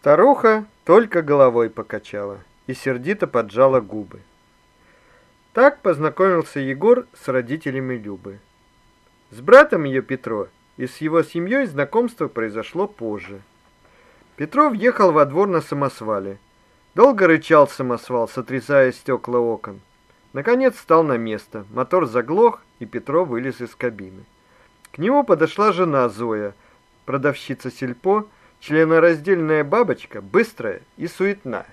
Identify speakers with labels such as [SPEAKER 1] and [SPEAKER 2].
[SPEAKER 1] Старуха только головой покачала и сердито поджала губы. Так познакомился Егор с родителями Любы. С братом ее Петро и с его семьей знакомство произошло позже. Петров ехал во двор на самосвале. Долго рычал самосвал, сотрясая стекла окон. Наконец встал на место. Мотор заглох, и Петров вылез из кабины. К нему подошла жена Зоя, продавщица сельпо, членораздельная бабочка, быстрая и суетная.